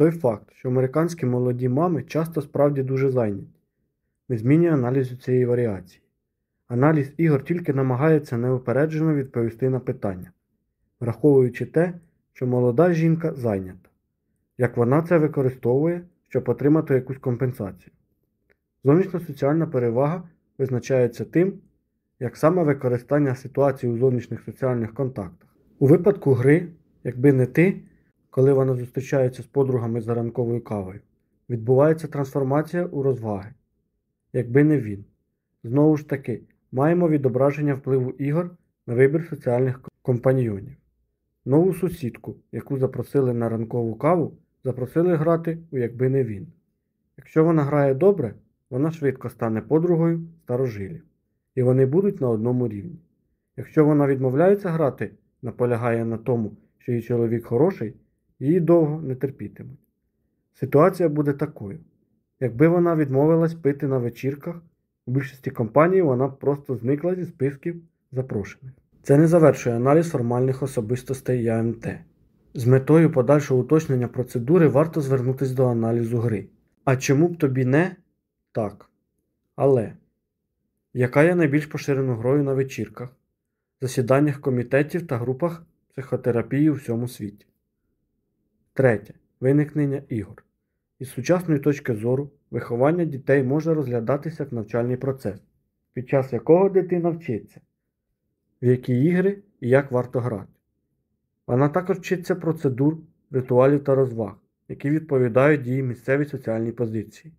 Той факт, що американські молоді мами часто справді дуже зайняті, не змінює аналізу цієї варіації. Аналіз ігор тільки намагається неупереджено відповісти на питання, враховуючи те, що молода жінка зайнята, як вона це використовує, щоб отримати якусь компенсацію. Зовнішня соціальна перевага визначається тим, як саме використання ситуації у зовнішніх соціальних контактах. У випадку гри, якби не ти, коли вона зустрічається з подругами за ранковою кавою, відбувається трансформація у розваги. Якби не він. Знову ж таки, маємо відображення впливу ігор на вибір соціальних компаньйонів. Нову сусідку, яку запросили на ранкову каву, запросили грати у якби не він. Якщо вона грає добре, вона швидко стане подругою старожилів, і вони будуть на одному рівні. Якщо вона відмовляється грати, наполягає на тому, що її чоловік хороший, її довго не терпітимуть. Ситуація буде такою. Якби вона відмовилась пити на вечірках, у більшості компаній вона просто зникла зі списків запрошених. Це не завершує аналіз формальних особистостей ЯМТ. З метою подальшого уточнення процедури варто звернутися до аналізу гри. А чому б тобі не? Так. Але яка є найбільш поширеною грою на вечірках, засіданнях комітетів та групах психотерапії у всьому світі? Третє. Виникнення ігор. Із сучасної точки зору, виховання дітей може розглядатися як навчальний процес, під час якого дитина вчиться, в які ігри і як варто грати. Вона також вчиться процедур, ритуалів та розваг, які відповідають її місцевій соціальній позиції.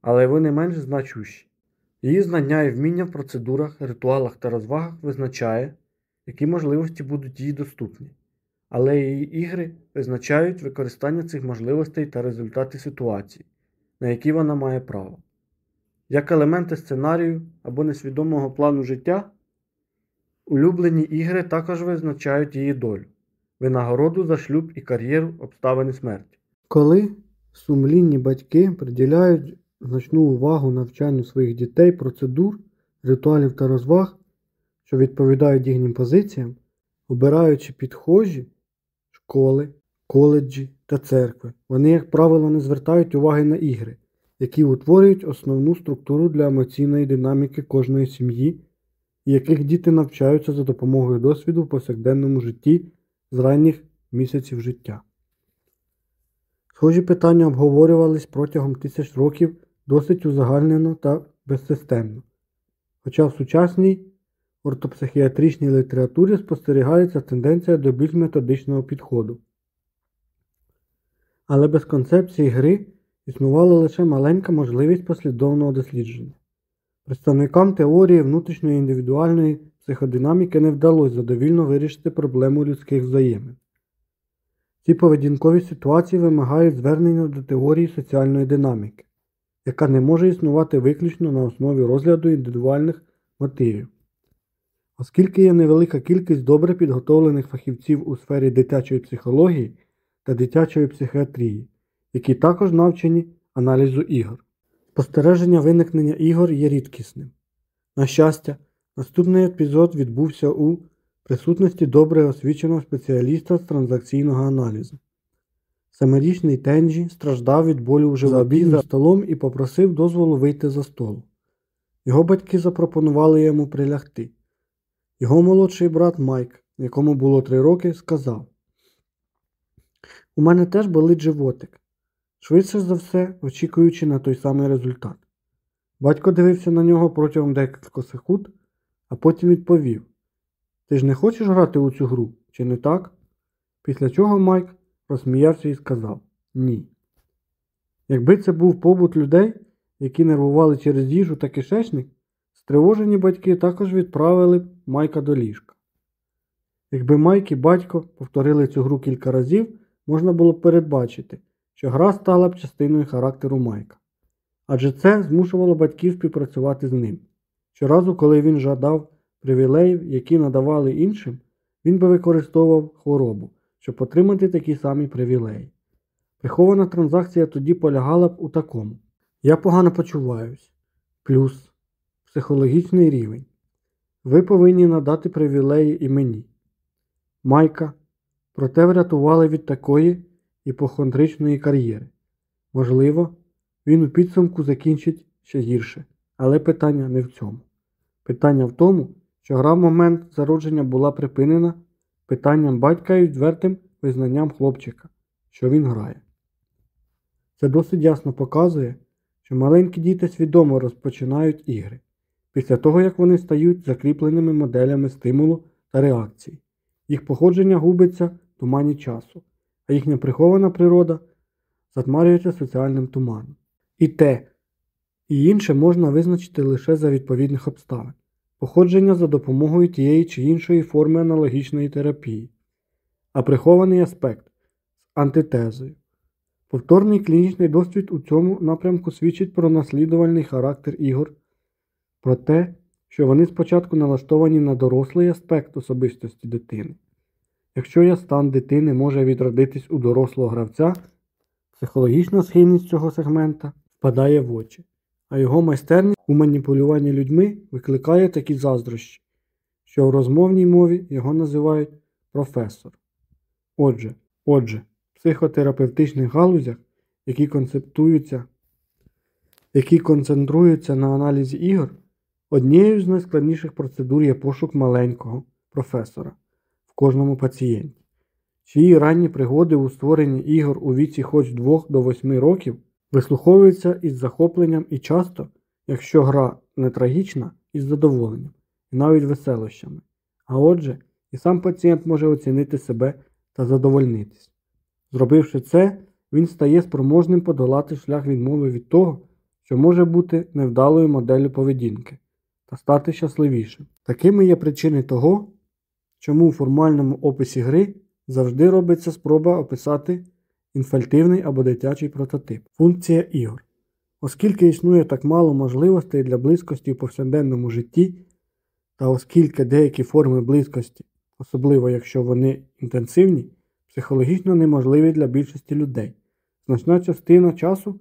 Але вони менш значущі. Її знання і вміння в процедурах, ритуалах та розвагах визначає, які можливості будуть їй доступні але її ігри визначають використання цих можливостей та результати ситуації, на які вона має право. Як елементи сценарію або несвідомого плану життя, улюблені ігри також визначають її долю, винагороду за шлюб і кар'єру обставини смерті. Коли сумлінні батьки приділяють значну увагу навчанню своїх дітей процедур, ритуалів та розваг, що відповідають їхнім позиціям, обираючи підхожі школи, коледжі та церкви. Вони, як правило, не звертають уваги на ігри, які утворюють основну структуру для емоційної динаміки кожної сім'ї, і яких діти навчаються за допомогою досвіду в повсякденному житті з ранніх місяців життя. Схожі питання обговорювались протягом тисяч років досить узагальнено та безсистемно. Хоча в сучасній ортопсихіатричній літературі спостерігається тенденція до більш методичного підходу. Але без концепції гри існувала лише маленька можливість послідовного дослідження. Представникам теорії внутрішньої індивідуальної психодинаміки не вдалося задовільно вирішити проблему людських взаємин. Ці поведінкові ситуації вимагають звернення до теорії соціальної динаміки, яка не може існувати виключно на основі розгляду індивідуальних мотивів. Оскільки є невелика кількість добре підготовлених фахівців у сфері дитячої психології та дитячої психіатрії, які також навчені аналізу ігор. Спостереження виникнення ігор є рідкісним. На щастя, наступний епізод відбувся у присутності добре освіченого спеціаліста з транзакційного аналізу. Семирічний Тенджі страждав від болю в животі за столом і попросив дозволу вийти за столу. Його батьки запропонували йому прилягти. Його молодший брат Майк, якому було три роки, сказав: У мене теж болить животик, швидше за все, очікуючи на той самий результат. Батько дивився на нього протягом декількох секунд, а потім відповів: Ти ж не хочеш грати у цю гру, чи не так? Після чого Майк розсміявся і сказав Ні. Якби це був побут людей, які нервували через їжу та кишечник, Стривожені батьки також відправили Майка до ліжка. Якби Майк і батько повторили цю гру кілька разів, можна було б передбачити, що гра стала б частиною характеру Майка. Адже це змушувало батьків співпрацювати з ним. Щоразу, коли він жадав привілеїв, які надавали іншим, він би використовував хворобу, щоб отримати такі самі привілеї. Прихована транзакція тоді полягала б у такому: Я погано почуваюсь, плюс психологічний рівень. Ви повинні надати привілеї і мені. Майка, проте врятували від такої, іпохондричної кар'єри. Можливо, він у підсумку закінчить ще гірше, але питання не в цьому. Питання в тому, що гра в момент зародження була припинена питанням батька і відвертим визнанням хлопчика, що він грає. Це досить ясно показує, що маленькі діти свідомо розпочинають ігри після того, як вони стають закріпленими моделями стимулу та реакції. Їх походження губиться в тумані часу, а їхня прихована природа затмарюється соціальним туманом. І те, і інше можна визначити лише за відповідних обставин, походження за допомогою тієї чи іншої форми аналогічної терапії, а прихований аспект з антитезою. Повторний клінічний досвід у цьому напрямку свідчить про наслідувальний характер ігор, про те, що вони спочатку налаштовані на дорослий аспект особистості дитини. Якщо я стан дитини може відродитись у дорослого гравця, психологічна схильність цього сегмента впадає в очі, а його майстерність у маніпулюванні людьми викликає такі заздрощі, що в розмовній мові його називають професор. Отже, отже, в психотерапевтичних галузях, які концептуються, які концентруються на аналізі ігор, однією з найскладніших процедур є пошук маленького професора в кожному пацієнті, чиї ранні пригоди у створенні ігор у віці хоч 2 до 8 років вислуховуються із захопленням і часто, якщо гра не трагічна, із задоволенням, і навіть веселощами. А отже, і сам пацієнт може оцінити себе та задовольнитись. Зробивши це, він стає спроможним подолати шлях відмови від того, що може бути невдалою моделлю поведінки, та стати щасливішим. Такими є причини того, чому у формальному описі гри завжди робиться спроба описати інфальтивний або дитячий прототип. Функція ігор. Оскільки існує так мало можливостей для близькості в повсякденному житті, та оскільки деякі форми близькості, особливо якщо вони інтенсивні, психологічно неможливі для більшості людей, значна частина часу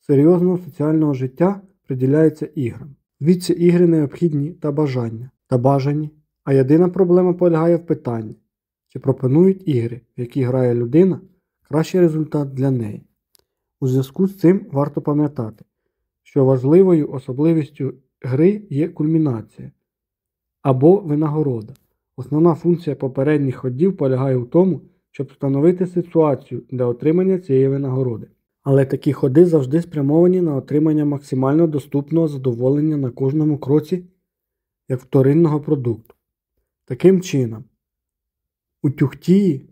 серйозного соціального життя приділяється іграм. Звідси ігри необхідні та бажання, та бажані, а єдина проблема полягає в питанні, чи пропонують ігри, в які грає людина, кращий результат для неї. У зв'язку з цим варто пам'ятати, що важливою особливістю гри є кульмінація або винагорода. Основна функція попередніх ходів полягає в тому, щоб встановити ситуацію для отримання цієї винагороди. Але такі ходи завжди спрямовані на отримання максимально доступного задоволення на кожному кроці як вторинного продукту. Таким чином, у тюхтії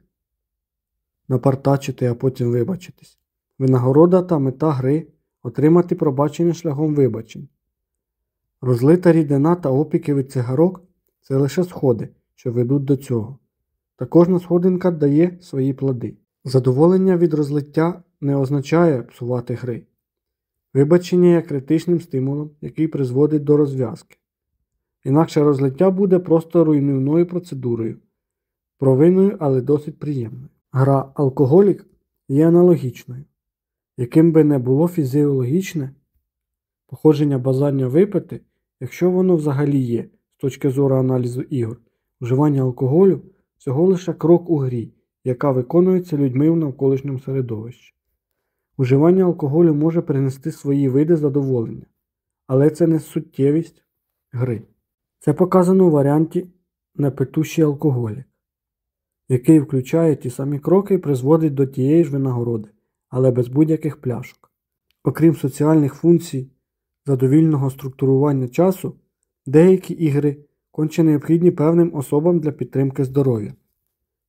напартачити, а потім вибачитись. Винагорода та мета гри отримати пробачення шляхом вибачень. Розлита рідина та опіки від цигарок це лише сходи, що ведуть до цього. Та кожна сходинка дає свої плоди. Задоволення від розлиття не означає псувати гри. Вибачення є критичним стимулом, який призводить до розв'язки. Інакше розлиття буде просто руйнівною процедурою, провинною, але досить приємною. Гра алкоголік є аналогічною. Яким би не було фізіологічне походження бажання випити, якщо воно взагалі є з точки зору аналізу ігор, вживання алкоголю всього лише крок у грі, яка виконується людьми в навколишньому середовищі. Уживання алкоголю може принести свої види задоволення, але це не суттєвість гри. Це показано у варіанті непитущий алкоголік, який включає ті самі кроки і призводить до тієї ж винагороди, але без будь-яких пляшок. Окрім соціальних функцій задовільного структурування часу, деякі ігри конче необхідні певним особам для підтримки здоров'я.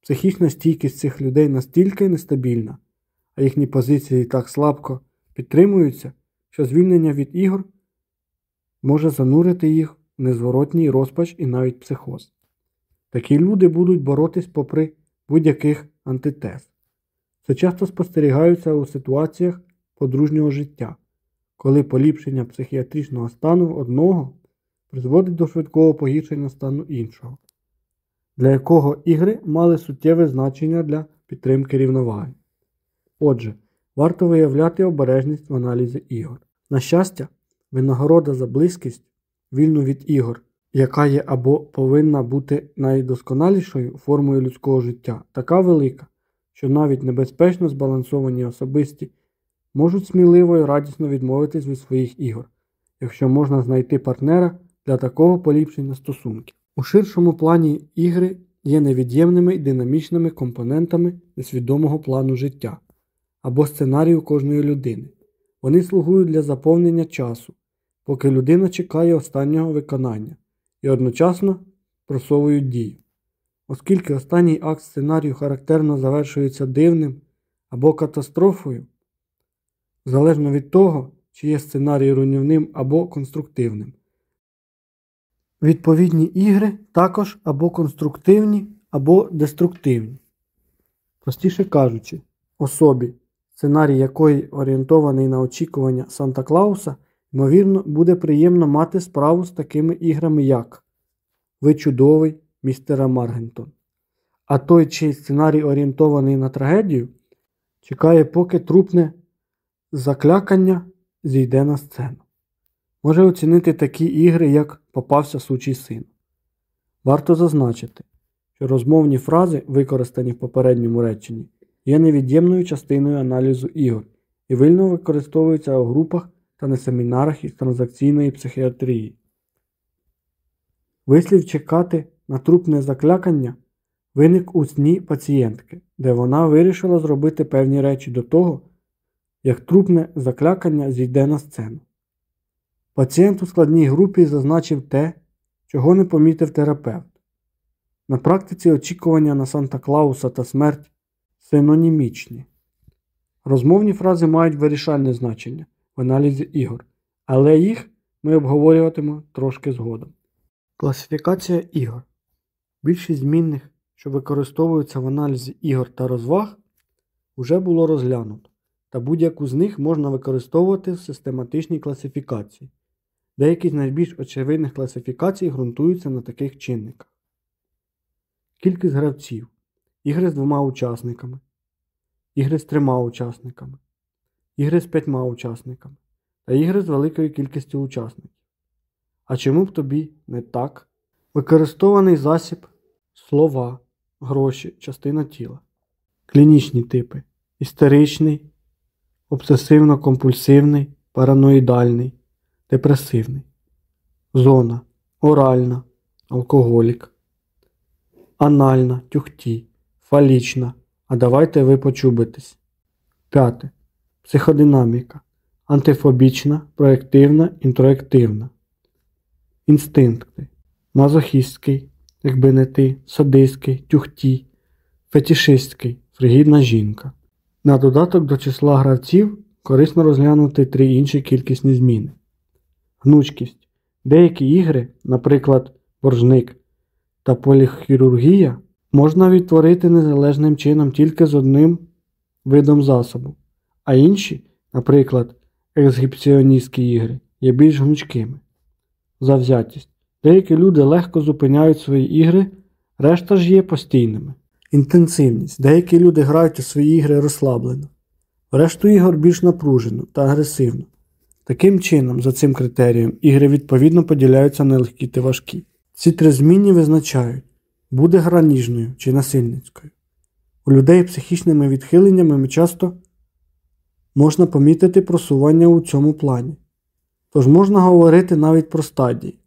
Психічна стійкість цих людей настільки нестабільна, а їхні позиції так слабко підтримуються, що звільнення від ігор може занурити їх в незворотній розпач і навіть психоз. Такі люди будуть боротись попри будь-яких антитез. Це часто спостерігаються у ситуаціях подружнього життя, коли поліпшення психіатричного стану одного призводить до швидкого погіршення стану іншого, для якого ігри мали суттєве значення для підтримки рівноваги. Отже, варто виявляти обережність в аналізі ігор. На щастя, винагорода за близькість, вільну від ігор, яка є або повинна бути найдосконалішою формою людського життя, така велика, що навіть небезпечно збалансовані особисті можуть сміливо і радісно відмовитись від своїх ігор, якщо можна знайти партнера для такого поліпшення стосунків. У ширшому плані ігри є невід'ємними і динамічними компонентами несвідомого плану життя або сценарію кожної людини. Вони слугують для заповнення часу, поки людина чекає останнього виконання і одночасно просовують дію. Оскільки останній акт сценарію характерно завершується дивним або катастрофою, залежно від того, чи є сценарій руйнівним або конструктивним. Відповідні ігри також або конструктивні, або деструктивні. Простіше кажучи, особі, сценарій якої орієнтований на очікування Санта Клауса, ймовірно, буде приємно мати справу з такими іграми, як Ви чудовий містера Маргентон. А той, чий сценарій орієнтований на трагедію, чекає, поки трупне заклякання зійде на сцену. Може оцінити такі ігри, як попався сучий син. Варто зазначити, що розмовні фрази, використані в попередньому реченні, є невід'ємною частиною аналізу ігор і вильно використовуються у групах та на семінарах із транзакційної психіатрії. Вислів чекати на трупне заклякання виник у сні пацієнтки, де вона вирішила зробити певні речі до того, як трупне заклякання зійде на сцену. Пацієнт у складній групі зазначив те, чого не помітив терапевт. На практиці очікування на Санта Клауса та смерть синонімічні. Розмовні фрази мають вирішальне значення в аналізі ігор, але їх ми обговорюватимемо трошки згодом. Класифікація ігор. Більшість змінних, що використовуються в аналізі ігор та розваг, вже було розглянуто, та будь-яку з них можна використовувати в систематичній класифікації. Деякі з найбільш очевидних класифікацій ґрунтуються на таких чинниках. Кількість гравців, ігри з двома учасниками, ігри з трьома учасниками, ігри з п'ятьма учасниками та ігри з великою кількістю учасників. А чому б тобі не так? Використований засіб, слова, гроші, частина тіла. Клінічні типи істеричний, обсесивно-компульсивний, параноїдальний, депресивний. Зона оральна, алкоголік, анальна, тюхті, фалічна. А давайте ви почубитесь. П'яте. Психодинаміка. Антифобічна, проєктивна, інтроективна. Інстинкти. Мазохістський, якби не ти, садистський, тюхті, фетішистський, фригідна жінка. На додаток до числа гравців корисно розглянути три інші кількісні зміни. Гнучкість. Деякі ігри, наприклад, боржник та поліхірургія, можна відтворити незалежним чином тільки з одним видом засобу, а інші, наприклад, ексгіпціоністські ігри, є більш гнучкими. Завзятість. Деякі люди легко зупиняють свої ігри, решта ж є постійними. Інтенсивність. Деякі люди грають у свої ігри розслаблено, решту ігор більш напружено та агресивно. Таким чином, за цим критерієм, ігри відповідно поділяються на легкі та важкі. Ці три змінні визначають, буде гра ніжною чи насильницькою. У людей психічними відхиленнями часто можна помітити просування у цьому плані. Тож можна говорити навіть про стадії.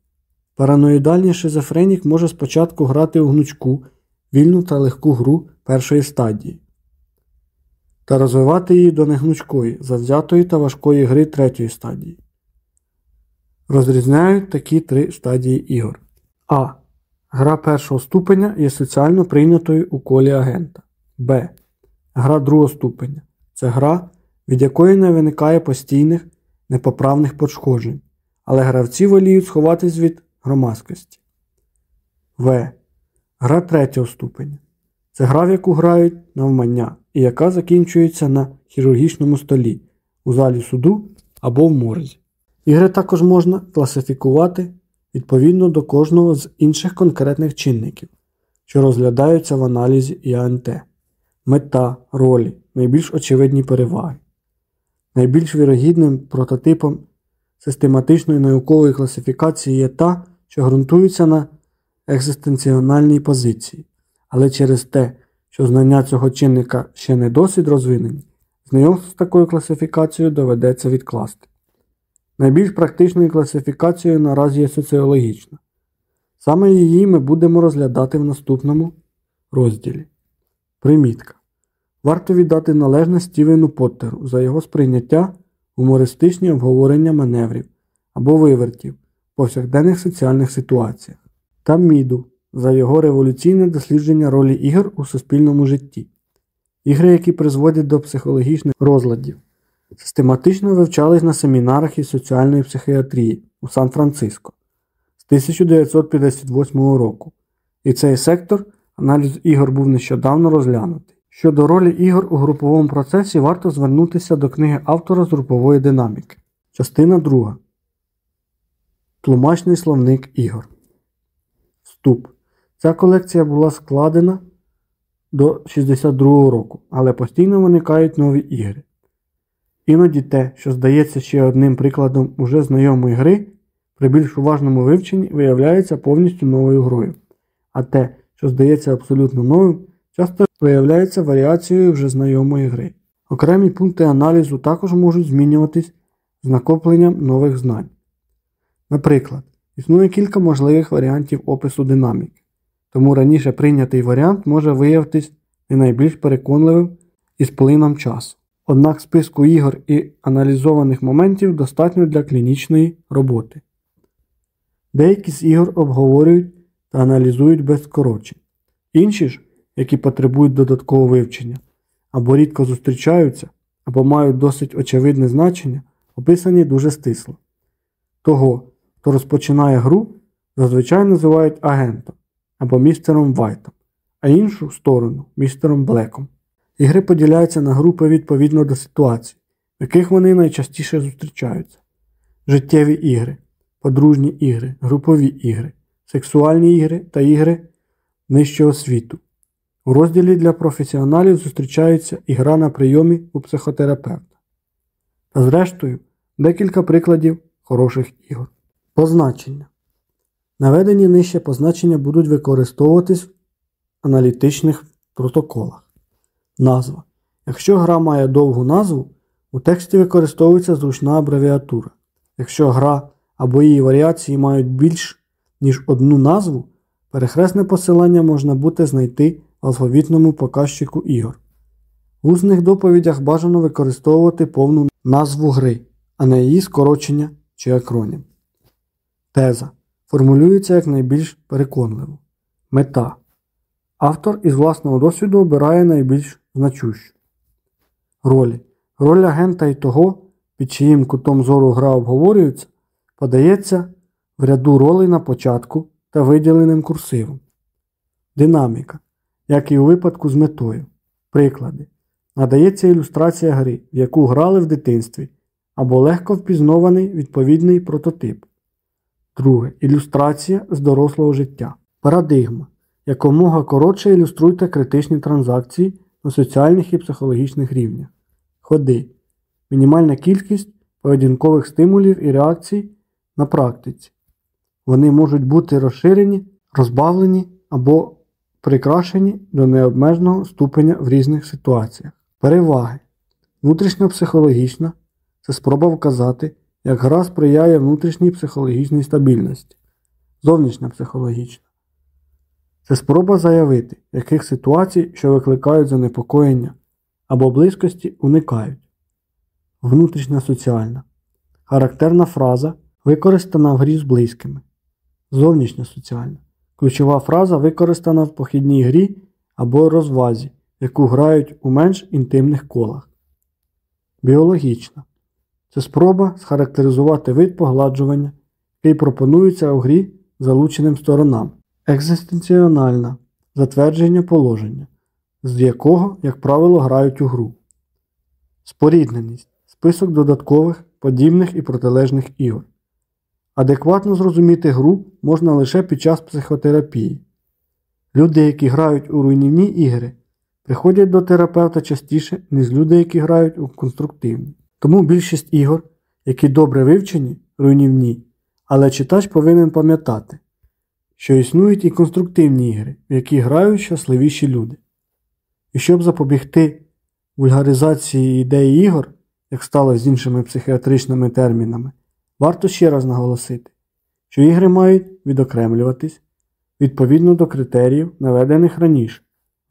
Параноїдальний шизофренік може спочатку грати у гнучку, вільну та легку гру першої стадії та розвивати її до негнучкої, завзятої та важкої гри третьої стадії. Розрізняють такі три стадії ігор. А. Гра першого ступеня є соціально прийнятою у колі агента. Б. Гра другого ступеня. Це гра, від якої не виникає постійних непоправних пошкоджень, але гравці воліють сховатись від громадськості. В. Гра третього ступеня. Це гра, в яку грають навмання і яка закінчується на хірургічному столі, у залі суду або в морзі. Ігри також можна класифікувати відповідно до кожного з інших конкретних чинників, що розглядаються в аналізі ІАНТ. Мета, ролі, найбільш очевидні переваги. Найбільш вірогідним прототипом систематичної наукової класифікації є та, що ґрунтується на екзистенціональній позиції, але через те, що знання цього чинника ще не досить розвинені, знайомство з такою класифікацією доведеться відкласти. Найбільш практичною класифікацією наразі є соціологічна. Саме її ми будемо розглядати в наступному розділі. Примітка. Варто віддати належне Стівену Поттеру за його сприйняття гумористичні обговорення маневрів або вивертів в повсякденних соціальних ситуаціях та Міду за його революційне дослідження ролі ігор у суспільному житті. Ігри, які призводять до психологічних розладів, систематично вивчались на семінарах із соціальної психіатрії у Сан-Франциско з 1958 року, і цей сектор аналіз ігор був нещодавно розглянутий. Щодо ролі ігор у груповому процесі варто звернутися до книги автора з групової динаміки. Частина 2. Тлумачний словник ігор. Вступ. Ця колекція була складена до 62 року, але постійно виникають нові ігри. Іноді те, що здається ще одним прикладом уже знайомої гри, при більш уважному вивченні виявляється повністю новою грою, а те, що здається абсолютно новим, часто виявляється варіацією вже знайомої гри. Окремі пункти аналізу також можуть змінюватись з накопленням нових знань. Наприклад, існує кілька можливих варіантів опису динаміки, тому раніше прийнятий варіант може виявитись не найбільш переконливим із плином часу. Однак списку ігор і аналізованих моментів достатньо для клінічної роботи. Деякі з ігор обговорюють та аналізують без скорочень. Інші ж, які потребують додаткового вивчення, або рідко зустрічаються, або мають досить очевидне значення, описані дуже стисло. Того, хто розпочинає гру, зазвичай називають агентом або містером Вайтом, а іншу сторону містером Блеком. Ігри поділяються на групи відповідно до ситуацій, в яких вони найчастіше зустрічаються: життєві ігри, подружні ігри, групові ігри, сексуальні ігри та ігри нижчого світу. У розділі для професіоналів зустрічається ігра на прийомі у психотерапевта. Та зрештою, декілька прикладів хороших ігор. Позначення. Наведені нижче позначення будуть використовуватись в аналітичних протоколах. Назва. Якщо гра має довгу назву, у тексті використовується зручна абревіатура. Якщо гра або її варіації мають більш ніж одну назву, перехресне посилання можна буде знайти в алфавітному показчику ігор. В усних доповідях бажано використовувати повну назву гри, а не її скорочення чи акронім. Теза формулюється як найбільш переконливо. Мета. Автор із власного досвіду обирає найбільш значущу. Ролі. Роль агента і того, під чиїм кутом зору гра обговорюється, подається в ряду ролей на початку та виділеним курсивом. Динаміка. Як і у випадку з метою. Приклади. Надається ілюстрація гри, в яку грали в дитинстві, або легко впізнований відповідний прототип. Друге. Ілюстрація з дорослого життя. Парадигма. Якомога коротше ілюструйте критичні транзакції на соціальних і психологічних рівнях. Ходи. Мінімальна кількість поведінкових стимулів і реакцій на практиці. Вони можуть бути розширені, розбавлені або прикрашені до необмеженого ступеня в різних ситуаціях. Переваги. Внутрішньопсихологічна це спроба вказати, як гра сприяє внутрішній психологічній стабільності. Зовнішня психологічна. Це спроба заявити, яких ситуацій, що викликають занепокоєння або близькості, уникають. Внутрішня соціальна. Характерна фраза використана в грі з близькими. Зовнішня соціальна. Ключова фраза використана в похідній грі або розвазі, яку грають у менш інтимних колах. Біологічна. Це спроба схарактеризувати вид погладжування, який пропонується у грі залученим сторонам. Екзистенціональна затвердження положення, з якого, як правило, грають у гру. Спорідненість список додаткових, подібних і протилежних ігор. Адекватно зрозуміти гру можна лише під час психотерапії. Люди, які грають у руйнівні ігри, приходять до терапевта частіше, ніж люди, які грають у конструктивні. Тому більшість ігор, які добре вивчені, руйнівні, але читач повинен пам'ятати, що існують і конструктивні ігри, в які грають щасливіші люди. І щоб запобігти вульгаризації ідеї ігор, як стало з іншими психіатричними термінами, варто ще раз наголосити, що ігри мають відокремлюватись відповідно до критеріїв, наведених раніше,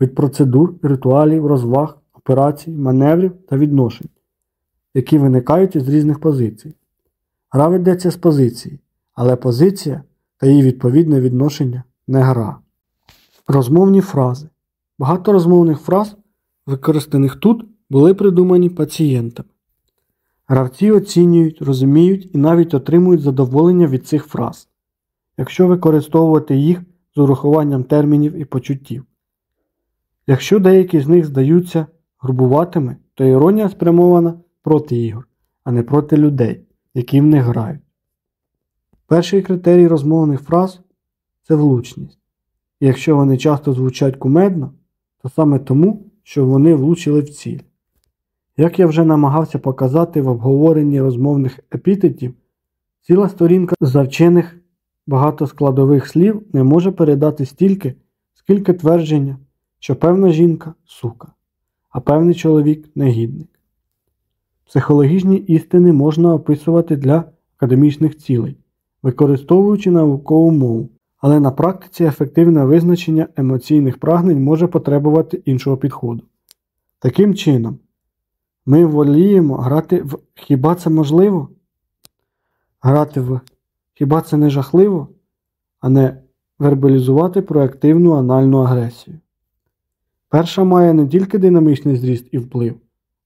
від процедур, ритуалів, розваг, операцій, маневрів та відношень, які виникають із різних позицій. Гра ведеться з позиції, але позиція та її відповідне відношення не гра. Розмовні фрази. Багато розмовних фраз, використаних тут, були придумані пацієнтами. Гравці оцінюють, розуміють і навіть отримують задоволення від цих фраз, якщо використовувати їх з урахуванням термінів і почуттів. Якщо деякі з них здаються грубуватими, то іронія спрямована проти ігор, а не проти людей, які в них грають. Перший критерій розмовних фраз це влучність. Якщо вони часто звучать кумедно, то саме тому, що вони влучили в ціль. Як я вже намагався показати в обговоренні розмовних епітетів, ціла сторінка завчених багатоскладових слів не може передати стільки, скільки твердження, що певна жінка сука, а певний чоловік негідник. Психологічні істини можна описувати для академічних цілей, використовуючи наукову мову, але на практиці ефективне визначення емоційних прагнень може потребувати іншого підходу. Таким чином, ми воліємо грати в хіба це можливо? Грати в хіба це не жахливо, а не вербалізувати проактивну анальну агресію. Перша має не тільки динамічний зріст і вплив,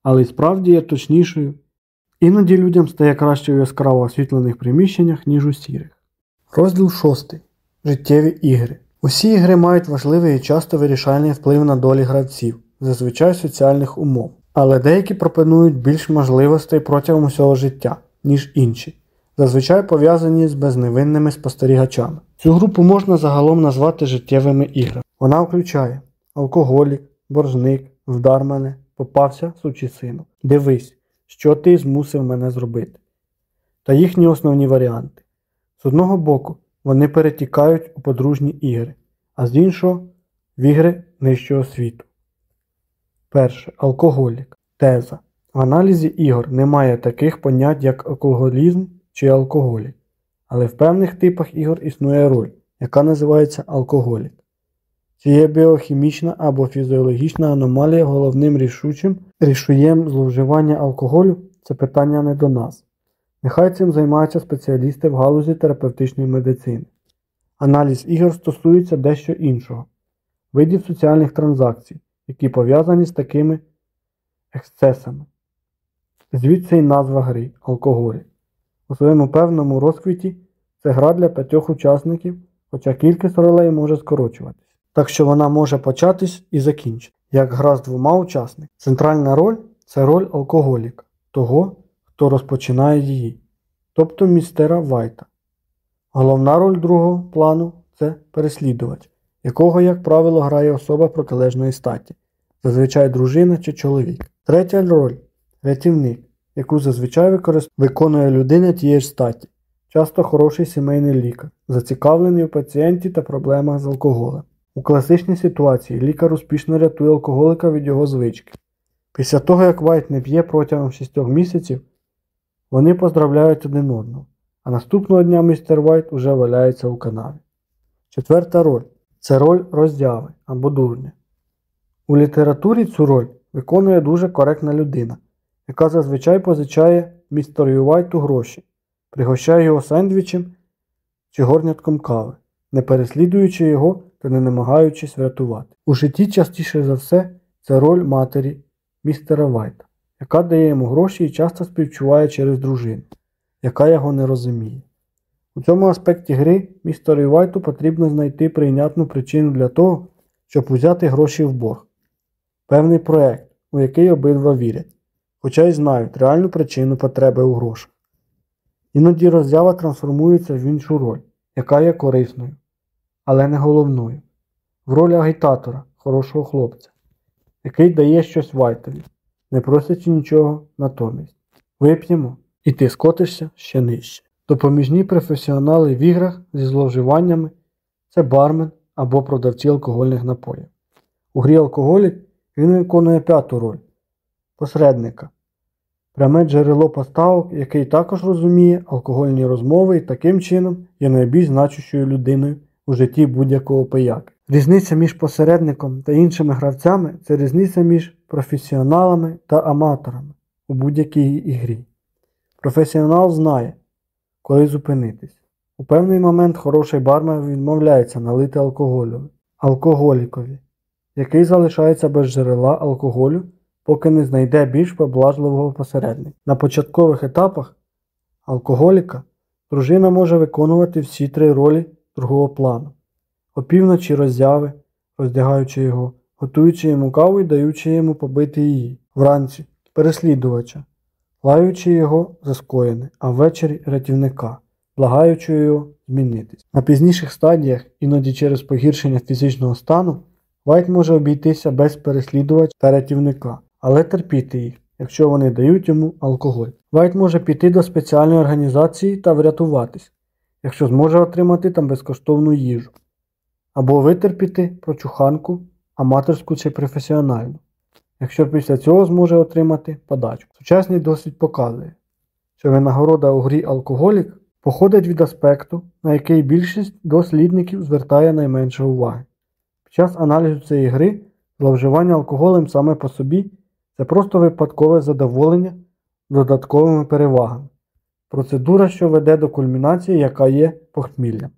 але й справді є точнішою. Іноді людям стає краще у яскраво освітлених приміщеннях, ніж у сірих. Розділ 6. Життєві ігри. Усі ігри мають важливий і часто вирішальний вплив на долі гравців, зазвичай соціальних умов, але деякі пропонують більш можливостей протягом усього життя, ніж інші, зазвичай пов'язані з безневинними спостерігачами. Цю групу можна загалом назвати життєвими іграми. Вона включає алкоголік, боржник, вдар мене, попався, сучий сину. Дивись, що ти змусив мене зробити. Та їхні основні варіанти. З одного боку, вони перетікають у подружні ігри, а з іншого в ігри нижчого світу. Перше. Алкоголік. Теза. В аналізі ігор немає таких понять, як алкоголізм чи алкоголік, але в певних типах ігор існує роль, яка називається алкоголік. Чи є біохімічна або фізіологічна аномалія головним рішучим рішуєм зловживання алкоголю це питання не до нас. Нехай цим займаються спеціалісти в галузі терапевтичної медицини. Аналіз ігор стосується дещо іншого видів соціальних транзакцій, які пов'язані з такими ексцесами. Звідси й назва гри алкоголі. У своєму певному розквіті це гра для п'ятьох учасників, хоча кількість ролей може скорочуватись. Так що вона може початись і закінчити, як гра з двома учасниками. Центральна роль це роль алкоголіка, того, хто розпочинає її, тобто містера Вайта. Головна роль другого плану це переслідувач, якого, як правило, грає особа протилежної статі, зазвичай дружина чи чоловік. Третя роль рятівник, яку зазвичай виконує людина тієї ж статі, часто хороший сімейний лікар, зацікавлений у пацієнті та проблемах з алкоголем. У класичній ситуації лікар успішно рятує алкоголика від його звички. Після того, як Вайт не п'є протягом 6 місяців, вони поздравляють один одного, а наступного дня містер Вайт уже валяється у канаві. Четверта роль це роль роздяви або дурня. У літературі цю роль виконує дуже коректна людина, яка зазвичай позичає містеру Вайту гроші, пригощає його сендвічем чи горнятком кави, не переслідуючи його та не намагаючись врятувати. У житті частіше за все це роль матері містера Вайта, яка дає йому гроші і часто співчуває через дружину, яка його не розуміє. У цьому аспекті гри містеру Вайту потрібно знайти прийнятну причину для того, щоб узяти гроші в борг. Певний проект, у який обидва вірять, хоча й знають реальну причину потреби у грошах. Іноді роззява трансформується в іншу роль, яка є корисною, але не головною, в роль агітатора, хорошого хлопця, який дає щось Вайтові, не просячи нічого натомість. Вип'ємо, і ти скотишся ще нижче. Допоміжні професіонали в іграх зі зловживаннями це бармен або продавці алкогольних напоїв. У грі алкоголік, Він виконує п'яту роль посередника, пряме джерело поставок, який також розуміє алкогольні розмови і таким чином є найбільш значущою людиною у житті будь-якого пияки. Різниця між посередником та іншими гравцями це різниця між професіоналами та аматорами у будь-якій ігрі. Професіонал знає, коли зупинитись. У певний момент хороший бармен відмовляється налити алкоголю, алкоголікові, який залишається без джерела алкоголю, поки не знайде більш поблажливого посередника. На початкових етапах алкоголіка дружина може виконувати всі три ролі другого плану. Опівночі роззяви, роздягаючи його, готуючи йому каву і даючи йому побити її. Вранці переслідувача, лаючи його за скоєне, а ввечері рятівника, благаючи його змінитись. На пізніших стадіях, іноді через погіршення фізичного стану, Вайт може обійтися без переслідувача та рятівника, але терпіти їх, якщо вони дають йому алкоголь. Вайт може піти до спеціальної організації та врятуватись, якщо зможе отримати там безкоштовну їжу, або витерпіти прочуханку, аматорську чи професіональну, якщо після цього зможе отримати подачку. Сучасний досвід показує, що винагорода у грі алкоголік походить від аспекту, на який більшість дослідників звертає найменше уваги. Під час аналізу цієї гри зловживання алкоголем саме по собі це просто випадкове задоволення додатковими перевагами. Процедура, що веде до кульмінації, яка є похміллям.